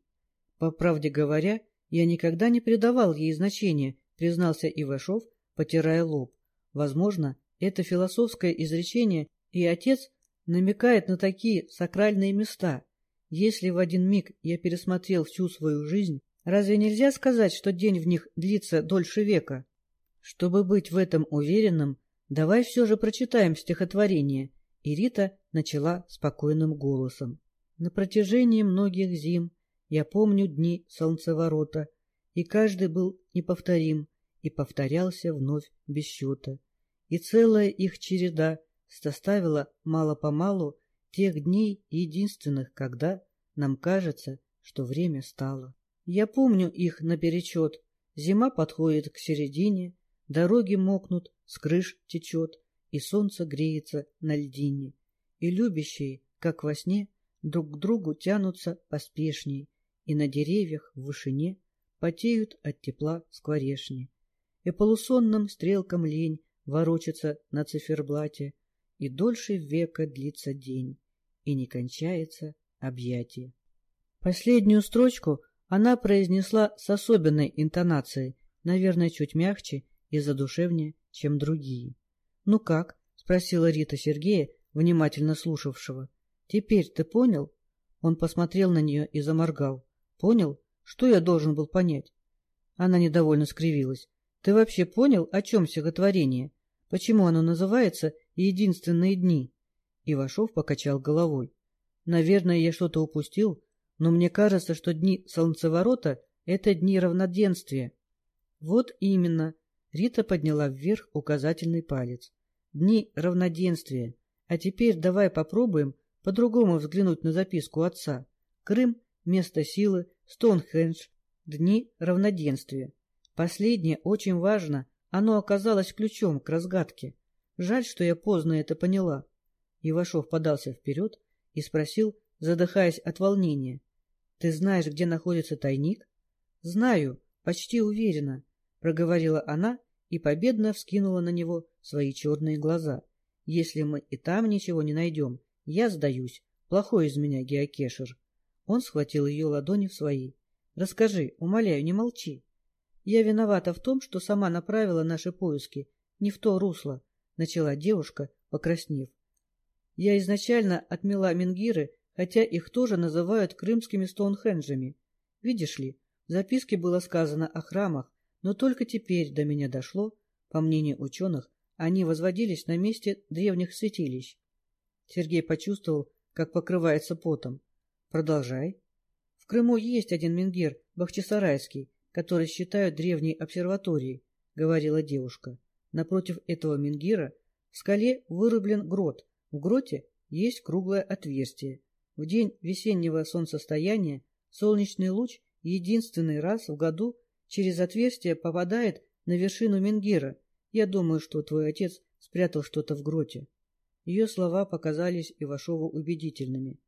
По правде говоря, я никогда не придавал ей значения, признался Ивашов, потирая лоб. Возможно, это философское изречение, и отец намекает на такие сакральные места. Если в один миг я пересмотрел всю свою жизнь, разве нельзя сказать, что день в них длится дольше века? Чтобы быть в этом уверенным, давай все же прочитаем стихотворение. И Рита начала спокойным голосом. На протяжении многих зим я помню дни солнцеворота, и каждый был неповторим и повторялся вновь без счета. И целая их череда составила мало-помалу тех дней единственных, когда нам кажется, что время стало. Я помню их наперечет. Зима подходит к середине, дороги мокнут, с крыш течет, и солнце греется на льдине. И любящие, как во сне, друг к другу тянутся поспешней, и на деревьях в вышине потеют от тепла скворешни. И полусонным стрелкам лень ворочается на циферблате, и дольше века длится день, и не кончается объятие. Последнюю строчку она произнесла с особенной интонацией, наверное, чуть мягче и задушевнее, чем другие. — Ну как? — спросила Рита Сергея, внимательно слушавшего. — Теперь ты понял? Он посмотрел на нее и заморгал. Понял? Что я должен был понять? Она недовольно скривилась. Ты вообще понял, о чем стихотворение? Почему оно называется «Единственные дни»? Ивашов покачал головой. Наверное, я что-то упустил, но мне кажется, что дни солнцеворота — это дни равноденствия. Вот именно. Рита подняла вверх указательный палец. Дни равноденствия. А теперь давай попробуем по-другому взглянуть на записку отца. Крым место силы, Стоунхендж, дни равноденствия. Последнее очень важно, оно оказалось ключом к разгадке. Жаль, что я поздно это поняла. Ивашов подался вперед и спросил, задыхаясь от волнения. — Ты знаешь, где находится тайник? — Знаю, почти уверена, — проговорила она и победно вскинула на него свои черные глаза. — Если мы и там ничего не найдем, я сдаюсь. Плохой из меня геокешер. Он схватил ее ладони в свои. — Расскажи, умоляю, не молчи. Я виновата в том, что сама направила наши поиски не в то русло, — начала девушка, покраснев. Я изначально отмела менгиры, хотя их тоже называют крымскими стоунхенджами. Видишь ли, в записке было сказано о храмах, но только теперь до меня дошло, по мнению ученых, они возводились на месте древних святилищ. Сергей почувствовал, как покрывается потом. Продолжай. В Крыму есть один менгир, Бахчисарайский, который считают древней обсерваторией, говорила девушка. Напротив этого менгира в скале вырублен грот. В гроте есть круглое отверстие. В день весеннего солнцестояния солнечный луч единственный раз в году через отверстие попадает на вершину менгира. Я думаю, что твой отец спрятал что-то в гроте. Ее слова показались Ивашову убедительными.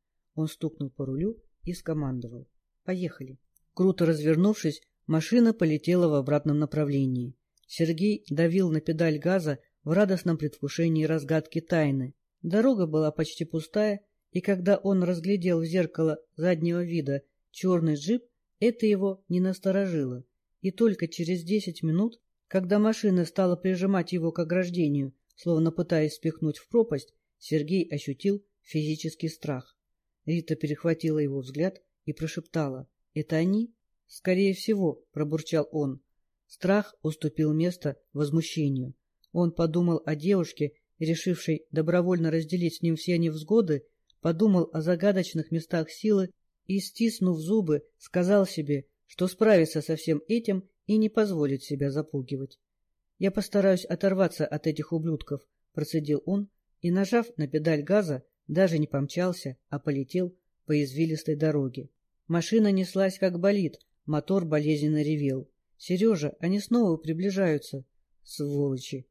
Он стукнул по рулю и скомандовал. «Поехали». Круто развернувшись, машина полетела в обратном направлении. Сергей давил на педаль газа в радостном предвкушении разгадки тайны. Дорога была почти пустая, и когда он разглядел в зеркало заднего вида черный джип, это его не насторожило. И только через десять минут, когда машина стала прижимать его к ограждению, словно пытаясь спихнуть в пропасть, Сергей ощутил физический страх. Рита перехватила его взгляд и прошептала. — Это они? — Скорее всего, — пробурчал он. Страх уступил место возмущению. Он подумал о девушке, решившей добровольно разделить с ним все невзгоды, подумал о загадочных местах силы и, стиснув зубы, сказал себе, что справится со всем этим и не позволит себя запугивать. — Я постараюсь оторваться от этих ублюдков, — процедил он, и, нажав на педаль газа, даже не помчался, а полетел по извилистой дороге. Машина неслась как болид, мотор болезненно ревел. «Сережа, они снова приближаются!» Сволочи!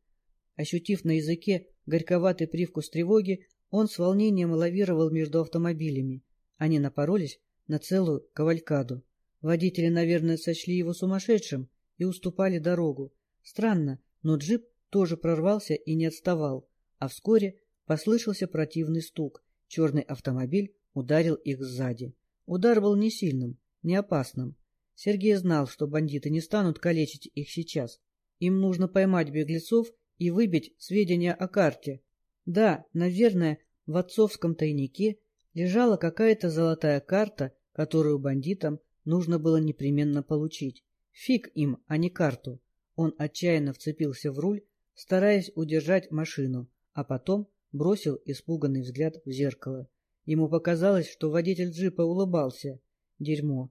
Ощутив на языке горьковатый привкус тревоги, Он с волнением лавировал между автомобилями. Они напоролись на целую кавалькаду. Водители, наверное, сочли его сумасшедшим и уступали дорогу. Странно, но джип тоже прорвался и не отставал, а вскоре послышался противный стук. Черный автомобиль ударил их сзади. Удар был не сильным, не опасным. Сергей знал, что бандиты не станут калечить их сейчас. Им нужно поймать беглецов и выбить сведения о карте. Да, наверное, в отцовском тайнике лежала какая-то золотая карта, которую бандитам нужно было непременно получить. Фиг им, а не карту. Он отчаянно вцепился в руль, стараясь удержать машину, а потом бросил испуганный взгляд в зеркало. Ему показалось, что водитель джипа улыбался. Дерьмо.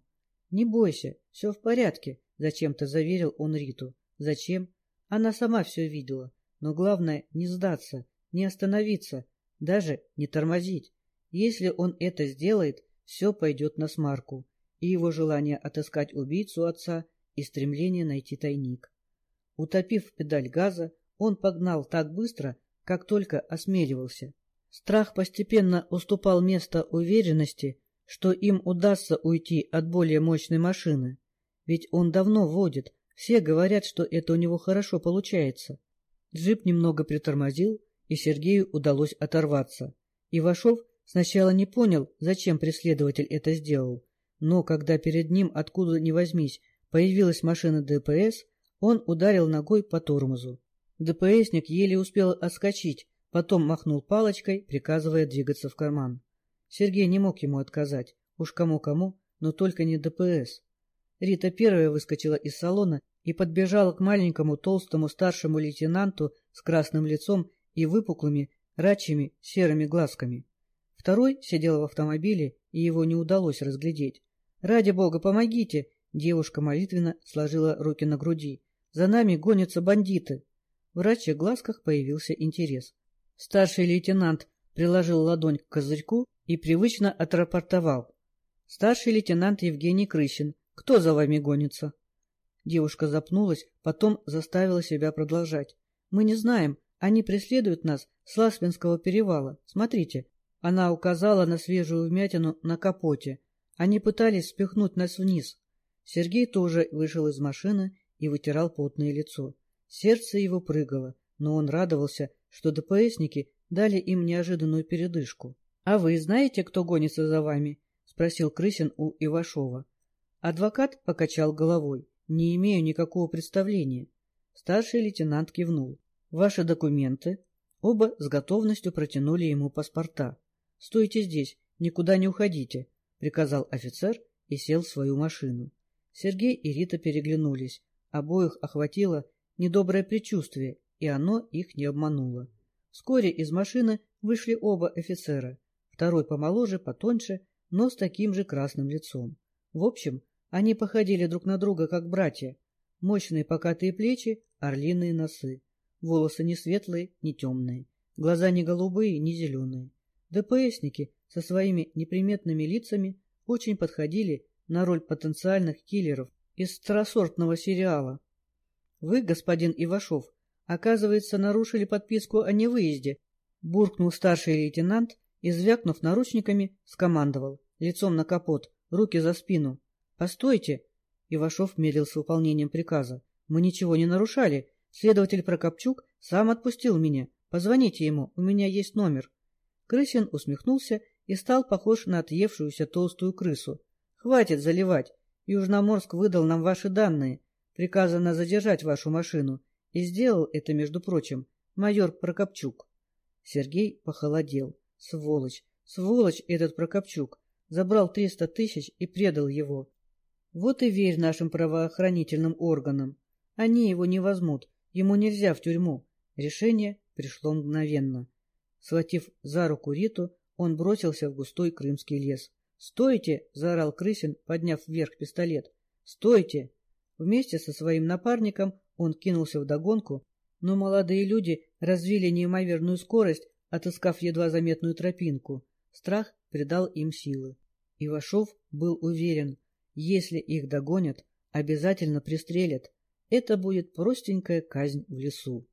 «Не бойся, все в порядке», — зачем-то заверил он Риту. «Зачем?» Она сама все видела. Но главное — не сдаться, не остановиться, даже не тормозить. Если он это сделает, все пойдет на смарку. И его желание отыскать убийцу отца, и стремление найти тайник. Утопив педаль газа, он погнал так быстро, как только осмеливался. Страх постепенно уступал место уверенности, что им удастся уйти от более мощной машины. Ведь он давно водит, все говорят, что это у него хорошо получается. Джип немного притормозил, и Сергею удалось оторваться. Ивашов сначала не понял, зачем преследователь это сделал, но когда перед ним, откуда ни возьмись, появилась машина ДПС, он ударил ногой по тормозу. ДПСник еле успел отскочить, потом махнул палочкой, приказывая двигаться в карман. Сергей не мог ему отказать, уж кому-кому, но только не ДПС. Рита первая выскочила из салона и подбежала к маленькому толстому старшему лейтенанту с красным лицом и выпуклыми, рачьими серыми глазками. Второй сидел в автомобиле, и его не удалось разглядеть. «Ради бога, помогите!» Девушка молитвенно сложила руки на груди. «За нами гонятся бандиты!» В рачьих глазках появился интерес. Старший лейтенант приложил ладонь к козырьку и привычно отрапортовал. «Старший лейтенант Евгений Крысин. Кто за вами гонится?» Девушка запнулась, потом заставила себя продолжать. «Мы не знаем. Они преследуют нас с Ласвинского перевала. Смотрите». Она указала на свежую вмятину на капоте. Они пытались спихнуть нас вниз. Сергей тоже вышел из машины и вытирал потное лицо. Сердце его прыгало, но он радовался, что ДПСники дали им неожиданную передышку. — А вы знаете, кто гонится за вами? — спросил Крысин у Ивашова. Адвокат покачал головой. — Не имею никакого представления. Старший лейтенант кивнул. — Ваши документы? Оба с готовностью протянули ему паспорта. — Стойте здесь, никуда не уходите, — приказал офицер и сел в свою машину. Сергей и Рита переглянулись. Обоих охватило недоброе предчувствие, и оно их не обмануло. Вскоре из машины вышли оба офицера, второй помоложе, потоньше, но с таким же красным лицом. В общем, они походили друг на друга как братья. Мощные покатые плечи, орлиные носы. Волосы не светлые, не темные. Глаза не голубые, не зеленые. ДПСники со своими неприметными лицами очень подходили на роль потенциальных киллеров из второсортного сериала. Вы, господин Ивашов, оказывается, нарушили подписку о невыезде, буркнул старший лейтенант и, звякнув наручниками, скомандовал. Лицом на капот, руки за спину. «Постойте!» Ивашов медлил с выполнением приказа. «Мы ничего не нарушали. Следователь Прокопчук сам отпустил меня. Позвоните ему, у меня есть номер». Крысин усмехнулся и стал похож на отъевшуюся толстую крысу. «Хватит заливать. Южноморск выдал нам ваши данные. Приказано задержать вашу машину. И сделал это, между прочим, майор Прокопчук. Сергей похолодел. Сволочь, сволочь этот Прокопчук. Забрал триста тысяч и предал его. Вот и верь нашим правоохранительным органам. Они его не возьмут, ему нельзя в тюрьму. Решение пришло мгновенно. Схватив за руку Риту, он бросился в густой крымский лес. «Стойте!» — заорал Крысин, подняв вверх пистолет. «Стойте!» Вместе со своим напарником он кинулся в догонку, но молодые люди развили неимоверную скорость, отыскав едва заметную тропинку. Страх придал им силы. Ивашов был уверен, если их догонят, обязательно пристрелят. Это будет простенькая казнь в лесу.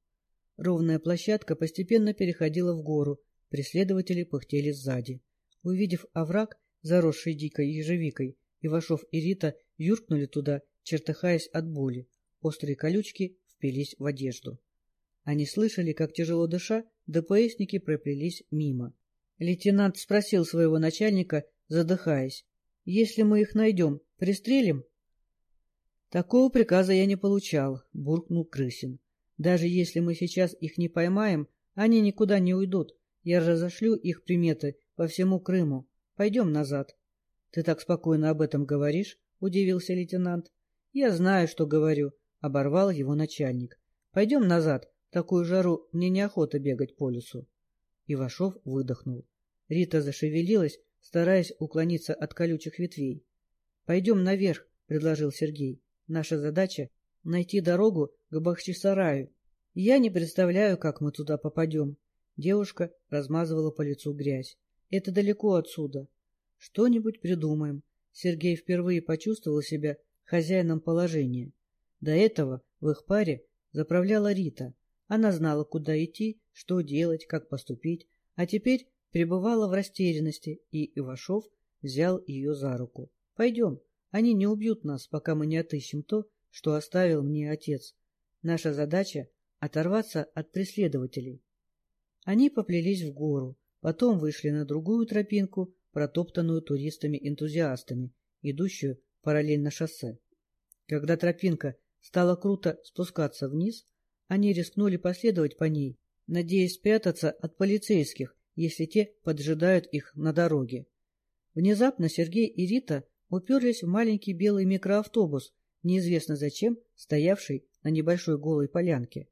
Ровная площадка постепенно переходила в гору, Преследователи пыхтели сзади. Увидев овраг, заросший дикой ежевикой, Ивашов и Рита юркнули туда, чертыхаясь от боли. Острые колючки впились в одежду. Они слышали, как тяжело дыша, ДПСники проплелись мимо. Лейтенант спросил своего начальника, задыхаясь, «Если мы их найдем, пристрелим?» «Такого приказа я не получал», — буркнул Крысин. «Даже если мы сейчас их не поймаем, они никуда не уйдут. Я разошлю их приметы по всему Крыму. Пойдем назад». «Ты так спокойно об этом говоришь?» — удивился лейтенант. «Я знаю, что говорю», — оборвал его начальник. «Пойдем назад. В такую жару мне неохота бегать по лесу». Ивашов выдохнул. Рита зашевелилась, стараясь уклониться от колючих ветвей. — Пойдем наверх, — предложил Сергей. — Наша задача — найти дорогу к Бахчисараю. Я не представляю, как мы туда попадем. Девушка размазывала по лицу грязь. Это далеко отсюда. Что-нибудь придумаем. Сергей впервые почувствовал себя хозяином положения. До этого в их паре заправляла Рита. Она знала, куда идти, что делать, как поступить, а теперь пребывала в растерянности, и Ивашов взял ее за руку. — Пойдем, они не убьют нас, пока мы не отыщем то, что оставил мне отец. Наша задача — оторваться от преследователей. Они поплелись в гору, потом вышли на другую тропинку, протоптанную туристами-энтузиастами, идущую параллельно шоссе. Когда тропинка стала круто спускаться вниз, они рискнули последовать по ней, надеясь спрятаться от полицейских, если те поджидают их на дороге. Внезапно Сергей и Рита уперлись в маленький белый микроавтобус, неизвестно зачем, стоявший на небольшой голой полянке.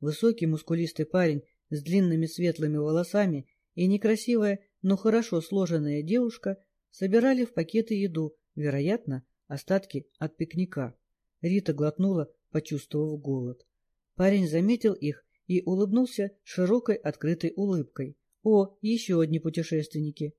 Высокий мускулистый парень с длинными светлыми волосами и некрасивая, но хорошо сложенная девушка собирали в пакеты еду, вероятно, остатки от пикника. Рита глотнула, почувствовав голод. Парень заметил их и улыбнулся широкой открытой улыбкой. О, еще одни путешественники.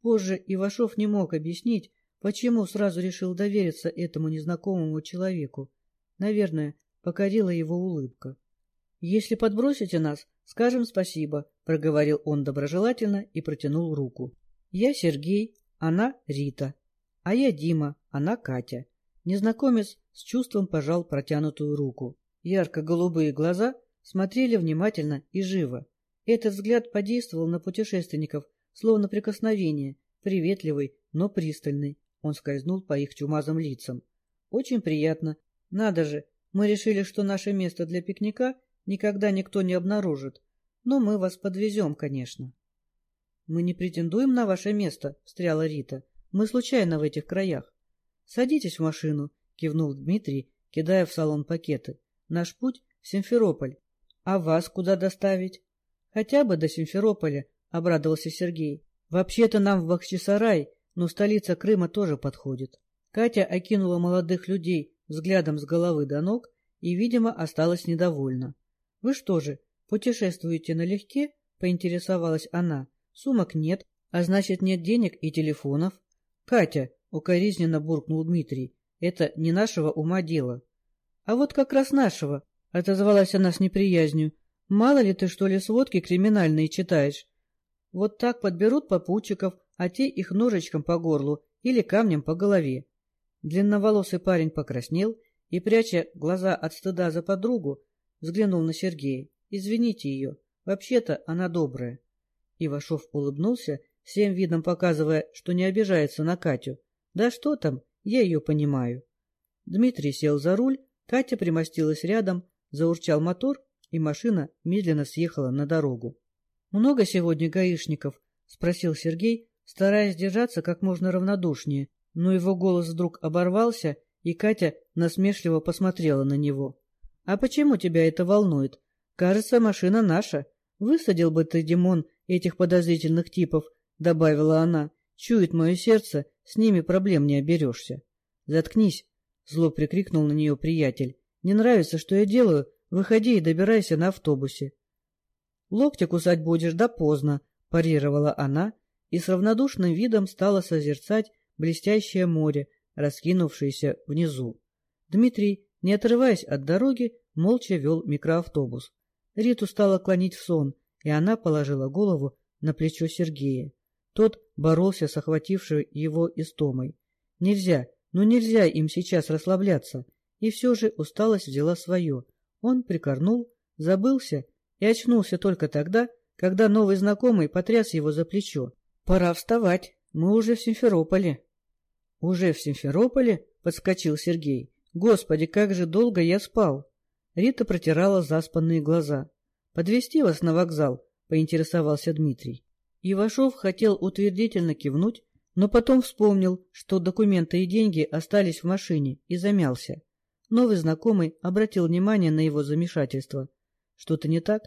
Позже Ивашов не мог объяснить, почему сразу решил довериться этому незнакомому человеку. Наверное, покорила его улыбка. — Если подбросите нас, скажем спасибо, — проговорил он доброжелательно и протянул руку. — Я Сергей, она Рита, а я Дима, она Катя. Незнакомец с чувством пожал протянутую руку. Ярко-голубые глаза смотрели внимательно и живо. Этот взгляд подействовал на путешественников, словно прикосновение, приветливый, но пристальный. Он скользнул по их чумазым лицам. «Очень приятно. Надо же, мы решили, что наше место для пикника никогда никто не обнаружит. Но мы вас подвезем, конечно». «Мы не претендуем на ваше место», — встряла Рита. «Мы случайно в этих краях». «Садитесь в машину», — кивнул Дмитрий, кидая в салон пакеты. «Наш путь — Симферополь. А вас куда доставить?» Хотя бы до Симферополя, — обрадовался Сергей. Вообще-то нам в Бахчисарай, но столица Крыма тоже подходит. Катя окинула молодых людей взглядом с головы до ног и, видимо, осталась недовольна. — Вы что же, путешествуете налегке? — поинтересовалась она. — Сумок нет, а значит, нет денег и телефонов. — Катя, — укоризненно буркнул Дмитрий, — это не нашего ума дело. — А вот как раз нашего, — отозвалась она с неприязнью. Мало ли ты, что ли, сводки криминальные читаешь? Вот так подберут попутчиков, а те их ножичком по горлу или камнем по голове. Длинноволосый парень покраснел и, пряча глаза от стыда за подругу, взглянул на Сергея. «Извините ее, вообще-то она добрая». Ивашов улыбнулся, всем видом показывая, что не обижается на Катю. «Да что там, я ее понимаю». Дмитрий сел за руль, Катя примостилась рядом, заурчал мотор, и машина медленно съехала на дорогу. — Много сегодня гаишников? — спросил Сергей, стараясь держаться как можно равнодушнее, но его голос вдруг оборвался, и Катя насмешливо посмотрела на него. — А почему тебя это волнует? Кажется, машина наша. Высадил бы ты, Димон, этих подозрительных типов, — добавила она. — Чует мое сердце, с ними проблем не оберешься. — Заткнись, — зло прикрикнул на нее приятель. — Не нравится, что я делаю, Выходи и добирайся на автобусе. — Локти кусать будешь, да поздно, — парировала она и с равнодушным видом стала созерцать блестящее море, раскинувшееся внизу. Дмитрий, не отрываясь от дороги, молча вел микроавтобус. Риту стало клонить в сон, и она положила голову на плечо Сергея. Тот боролся с охватившей его истомой. Нельзя, ну нельзя им сейчас расслабляться. И все же усталость взяла свое. Он прикорнул, забылся и очнулся только тогда, когда новый знакомый потряс его за плечо. «Пора вставать, мы уже в Симферополе». «Уже в Симферополе?» — подскочил Сергей. «Господи, как же долго я спал!» Рита протирала заспанные глаза. «Подвезти вас на вокзал?» — поинтересовался Дмитрий. Ивашов хотел утвердительно кивнуть, но потом вспомнил, что документы и деньги остались в машине, и замялся. Новый знакомый обратил внимание на его замешательство. «Что-то не так?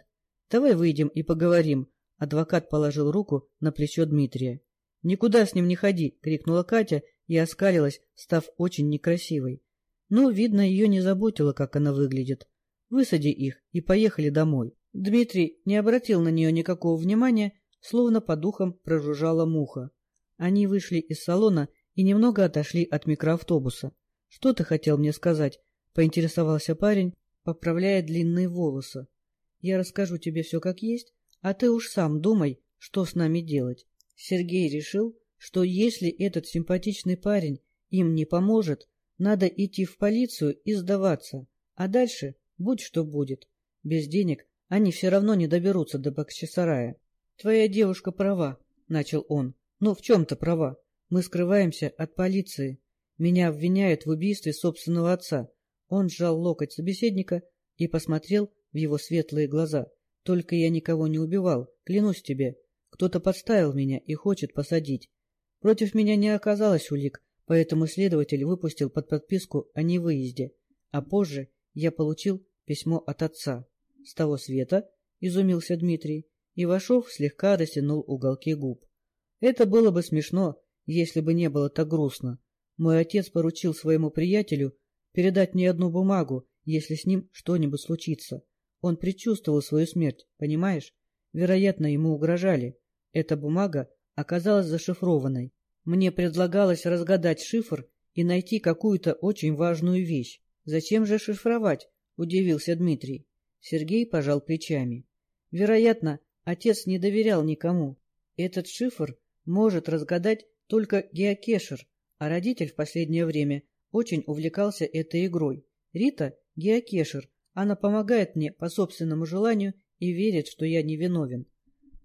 Давай выйдем и поговорим». Адвокат положил руку на плечо Дмитрия. «Никуда с ним не ходи!» — крикнула Катя и оскалилась, став очень некрасивой. Но, видно, ее не заботило, как она выглядит. Высади их и поехали домой. Дмитрий не обратил на нее никакого внимания, словно по духам прожужжала муха. Они вышли из салона и немного отошли от микроавтобуса. — Что ты хотел мне сказать? — поинтересовался парень, поправляя длинные волосы. — Я расскажу тебе все как есть, а ты уж сам думай, что с нами делать. Сергей решил, что если этот симпатичный парень им не поможет, надо идти в полицию и сдаваться, а дальше будь что будет. Без денег они все равно не доберутся до Бахчисарая. — Твоя девушка права, — начал он. — Ну, в чем-то права. Мы скрываемся от полиции. Меня обвиняют в убийстве собственного отца. Он сжал локоть собеседника и посмотрел в его светлые глаза. Только я никого не убивал, клянусь тебе. Кто-то подставил меня и хочет посадить. Против меня не оказалось улик, поэтому следователь выпустил под подписку о невыезде. А позже я получил письмо от отца. — С того света? — изумился Дмитрий. Ивашов слегка растянул уголки губ. — Это было бы смешно, если бы не было так грустно. Мой отец поручил своему приятелю передать мне одну бумагу, если с ним что-нибудь случится. Он предчувствовал свою смерть, понимаешь? Вероятно, ему угрожали. Эта бумага оказалась зашифрованной. Мне предлагалось разгадать шифр и найти какую-то очень важную вещь. Зачем же шифровать? — удивился Дмитрий. Сергей пожал плечами. Вероятно, отец не доверял никому. Этот шифр может разгадать только геокешер, а родитель в последнее время очень увлекался этой игрой. Рита — геокешер, она помогает мне по собственному желанию и верит, что я невиновен.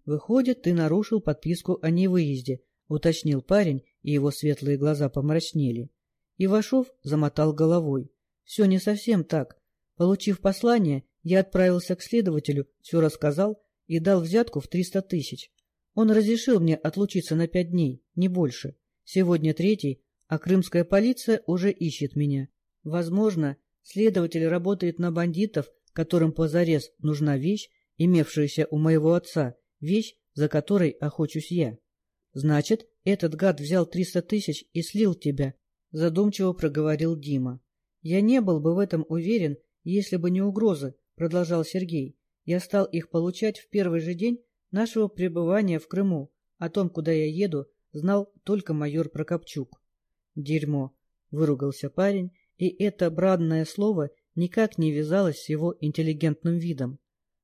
Выходит, ты нарушил подписку о невыезде, — уточнил парень, и его светлые глаза помрачнели. Ивашов замотал головой. Все не совсем так. Получив послание, я отправился к следователю, все рассказал и дал взятку в триста тысяч. Он разрешил мне отлучиться на пять дней, не больше. Сегодня третий, а крымская полиция уже ищет меня. Возможно, следователь работает на бандитов, которым позарез нужна вещь, имевшаяся у моего отца, вещь, за которой охочусь я. Значит, этот гад взял триста тысяч и слил тебя, задумчиво проговорил Дима. Я не был бы в этом уверен, если бы не угрозы, — продолжал Сергей. «Я стал их получать в первый же день нашего пребывания в Крыму. О том, куда я еду, знал только майор Прокопчук». «Дерьмо!» — выругался парень, и это бранное слово никак не вязалось с его интеллигентным видом.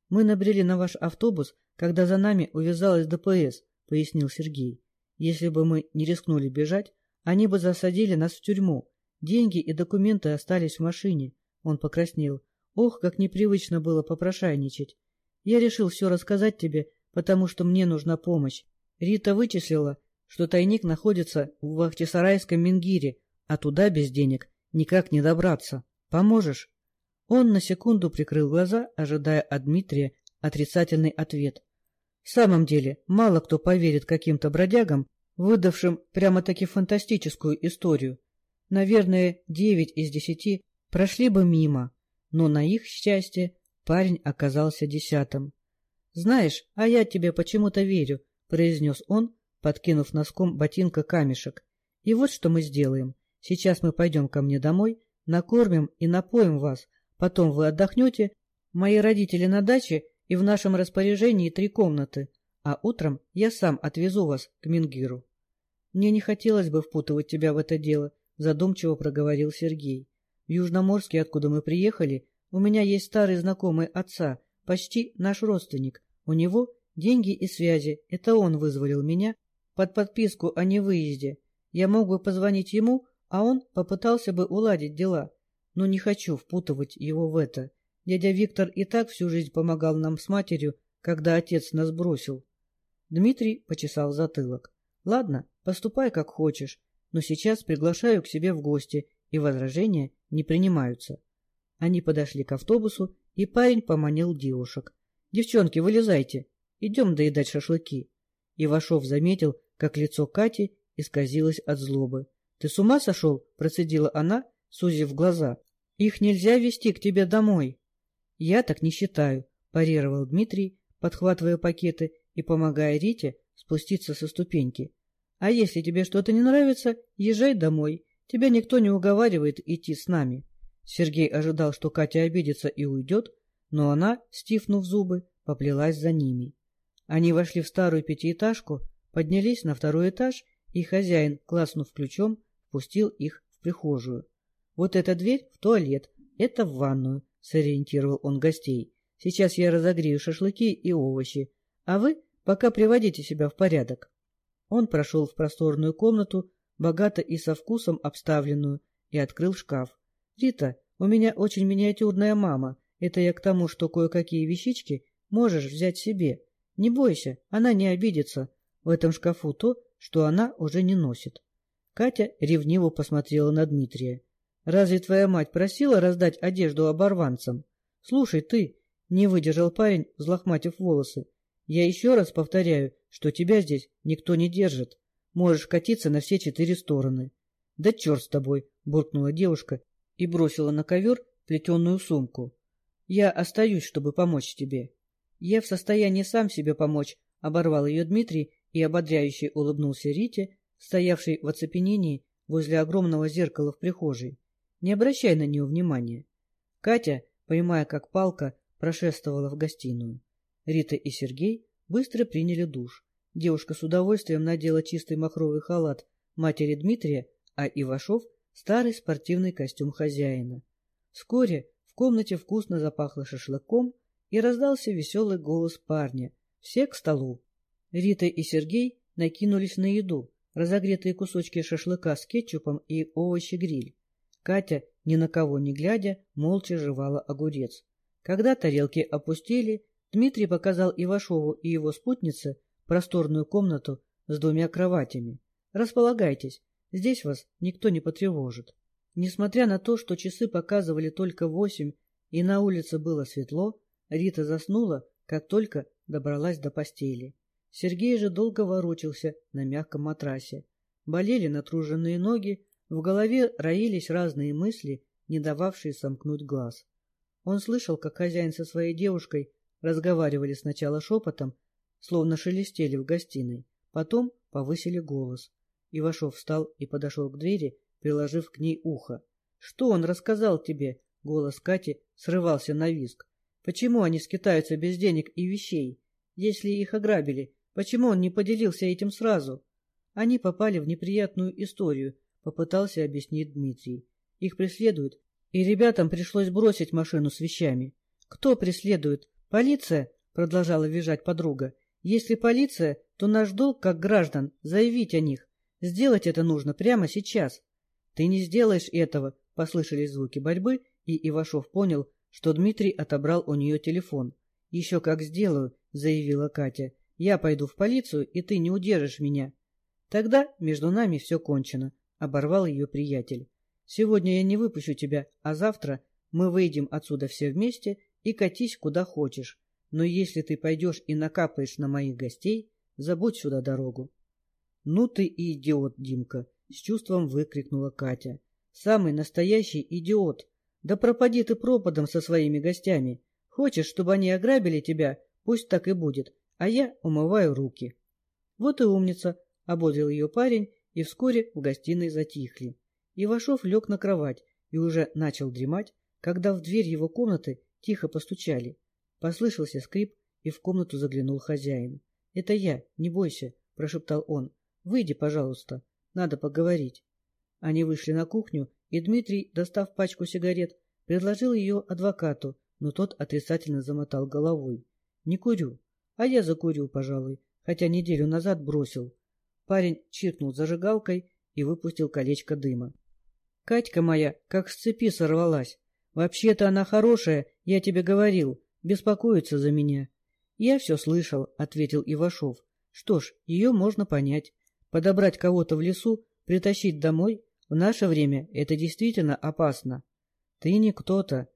«Мы набрели на ваш автобус, когда за нами увязалась ДПС», — пояснил Сергей. «Если бы мы не рискнули бежать, они бы засадили нас в тюрьму. Деньги и документы остались в машине». Он покраснел. Ох, как непривычно было попрошайничать. Я решил все рассказать тебе, потому что мне нужна помощь. Рита вычислила, что тайник находится в Вахтисарайском Мингире, а туда без денег никак не добраться. Поможешь? Он на секунду прикрыл глаза, ожидая от Дмитрия отрицательный ответ. В самом деле, мало кто поверит каким-то бродягам, выдавшим прямо-таки фантастическую историю. Наверное, девять из десяти прошли бы мимо, но на их счастье парень оказался десятым. — Знаешь, а я тебе почему-то верю, — произнес он, подкинув носком ботинка камешек. — И вот что мы сделаем. Сейчас мы пойдем ко мне домой, накормим и напоим вас, потом вы отдохнете. Мои родители на даче и в нашем распоряжении три комнаты, а утром я сам отвезу вас к Мингиру. — Мне не хотелось бы впутывать тебя в это дело, — задумчиво проговорил Сергей. В Южноморске, откуда мы приехали, у меня есть старый знакомый отца, почти наш родственник. У него Деньги и связи — это он вызволил меня под подписку о невыезде. Я мог бы позвонить ему, а он попытался бы уладить дела. Но не хочу впутывать его в это. Дядя Виктор и так всю жизнь помогал нам с матерью, когда отец нас бросил. Дмитрий почесал затылок. — Ладно, поступай как хочешь, но сейчас приглашаю к себе в гости, и возражения не принимаются. Они подошли к автобусу, и парень поманил девушек. — Девчонки, вылезайте, идем доедать шашлыки. Ивашов заметил, как лицо Кати исказилось от злобы. — Ты с ума сошел? — процедила она, сузив глаза. — Их нельзя вести к тебе домой. — Я так не считаю, — парировал Дмитрий, подхватывая пакеты и помогая Рите спуститься со ступеньки. — А если тебе что-то не нравится, езжай домой. Тебя никто не уговаривает идти с нами. Сергей ожидал, что Катя обидится и уйдет, но она, стиснув зубы, поплелась за ними. Они вошли в старую пятиэтажку, поднялись на второй этаж, и хозяин, класснув ключом, впустил их в прихожую. «Вот эта дверь в туалет, это в ванную», — сориентировал он гостей. «Сейчас я разогрею шашлыки и овощи, а вы пока приводите себя в порядок». Он прошел в просторную комнату, богато и со вкусом обставленную, и открыл шкаф. «Рита, у меня очень миниатюрная мама. Это я к тому, что кое-какие вещички можешь взять себе. Не бойся, она не обидится. В этом шкафу то, что она уже не носит». Катя ревниво посмотрела на Дмитрия. «Разве твоя мать просила раздать одежду оборванцам? Слушай, ты...» — не выдержал парень, взлохматив волосы. «Я еще раз повторяю, что тебя здесь никто не держит. Можешь катиться на все четыре стороны». «Да черт с тобой!» — буркнула девушка и бросила на ковер плетеную сумку. «Я остаюсь, чтобы помочь тебе». «Я в состоянии сам себе помочь», — оборвал ее Дмитрий и ободряюще улыбнулся Рите, стоявшей в оцепенении возле огромного зеркала в прихожей. Не обращай на нее внимания. Катя, понимая как палка, прошествовала в гостиную. Рита и Сергей быстро приняли душ. Девушка с удовольствием надела чистый махровый халат матери Дмитрия, а Ивашов — старый спортивный костюм хозяина. Вскоре в комнате вкусно запахло шашлыком, и раздался веселый голос парня. «Все к столу!» Рита и Сергей накинулись на еду, разогретые кусочки шашлыка с кетчупом и овощи-гриль. Катя, ни на кого не глядя, молча жевала огурец. Когда тарелки опустили, Дмитрий показал Ивашову и его спутнице просторную комнату с двумя кроватями. «Располагайтесь, здесь вас никто не потревожит». Несмотря на то, что часы показывали только восемь и на улице было светло, Рита заснула, как только добралась до постели. Сергей же долго ворочался на мягком матрасе. Болели натруженные ноги, в голове роились разные мысли, не дававшие сомкнуть глаз. Он слышал, как хозяин со своей девушкой разговаривали сначала шепотом, словно шелестели в гостиной, потом повысили голос. Ивашов встал и подошел к двери, приложив к ней ухо. — Что он рассказал тебе? — голос Кати срывался на виск. — Почему они скитаются без денег и вещей? Если их ограбили, почему он не поделился этим сразу? Они попали в неприятную историю, — попытался объяснить Дмитрий. Их преследуют, и ребятам пришлось бросить машину с вещами. — Кто преследует? Полиция? — продолжала визжать подруга. — Если полиция, то наш долг, как граждан, заявить о них. Сделать это нужно прямо сейчас. — Ты не сделаешь этого, — послышались звуки борьбы, и Ивашов понял, что Дмитрий отобрал у нее телефон. — Еще как сделаю, — заявила Катя. — Я пойду в полицию, и ты не удержишь меня. Тогда между нами все кончено, оборвал ее приятель. Сегодня я не выпущу тебя, а завтра мы выйдем отсюда все вместе и катись куда хочешь. Но если ты пойдешь и накапаешь на моих гостей, забудь сюда дорогу. — Ну ты и идиот, Димка! — с чувством выкрикнула Катя. — Самый настоящий идиот! Да пропади ты пропадом со своими гостями! Хочешь, чтобы они ограбили тебя? Пусть так и будет, а я умываю руки. — Вот и умница! — ободрил ее парень и вскоре в гостиной затихли. Ивашов лег на кровать и уже начал дремать, когда в дверь его комнаты тихо постучали. Послышался скрип, и в комнату заглянул хозяин. — Это я, не бойся, — прошептал он. — Выйди, пожалуйста, надо поговорить. Они вышли на кухню, и Дмитрий, достав пачку сигарет, предложил ее адвокату, но тот отрицательно замотал головой. — Не курю. — а я закурю, пожалуй, хотя неделю назад бросил. Парень чиркнул зажигалкой и выпустил колечко дыма. Катька моя как с цепи сорвалась. Вообще-то она хорошая, я тебе говорил, беспокоится за меня. Я все слышал, — ответил Ивашов. Что ж, ее можно понять. Подобрать кого-то в лесу, притащить домой — в наше время это действительно опасно. Ты не кто-то.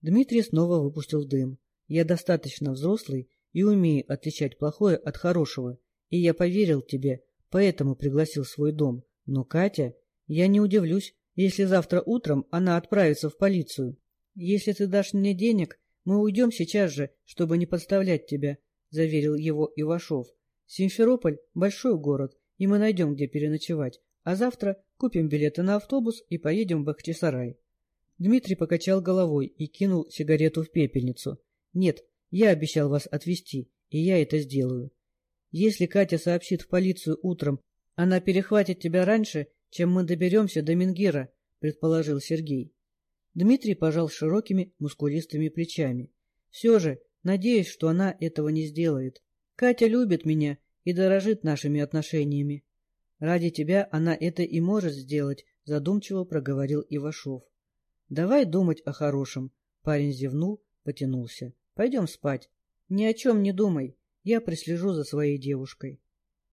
Дмитрий снова выпустил дым. Я достаточно взрослый и умею отличать плохое от хорошего. И я поверил тебе, поэтому пригласил свой дом. Но Катя... Я не удивлюсь, если завтра утром она отправится в полицию. Если ты дашь мне денег, мы уйдем сейчас же, чтобы не подставлять тебя, — заверил его Ивашов. Симферополь — большой город, и мы найдем, где переночевать, а завтра купим билеты на автобус и поедем в Бахчисарай. Дмитрий покачал головой и кинул сигарету в пепельницу. — Нет, я обещал вас отвезти, и я это сделаю. Если Катя сообщит в полицию утром, она перехватит тебя раньше, чем мы доберемся до Менгира, — предположил Сергей. Дмитрий пожал широкими мускулистыми плечами. Все же, надеюсь, что она этого не сделает. Катя любит меня и дорожит нашими отношениями. Ради тебя она это и может сделать, задумчиво проговорил Ивашов. Давай думать о хорошем. Парень зевнул, потянулся. Пойдем спать. Ни о чем не думай. Я прислежу за своей девушкой.